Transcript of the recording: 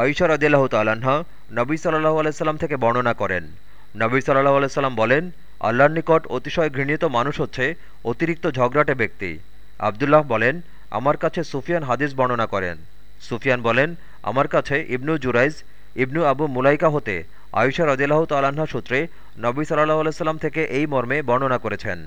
আয়সা রদিল্লাহ তাল্লাহা নবী সাল্লাহ আলাইসাল্লাম থেকে বর্ণনা করেন। নবী সাল্লাহ আলাইসাল্লাম বলেন, আল্লাহর নিকট অতিশয় ঘৃণিত মানুষ হচ্ছে অতিরিক্ত ঝগড়াটে ব্যক্তি। আবদুল্লাহ বলেন, আমার কাছে সুফিয়ান হাদিস বর্ণনা করেন। সুফিয়ান বলেন, আমার কাছে ইবনু জুরাইজ, ইবনু আবু মুলাইকা হতে আয়ুষা রদিল্লাহ তাল্লাহা সূত্রে নবী সাল্লাহ আলাইসাল্লাম থেকে এই মর্মে বর্ণনা করেছেন।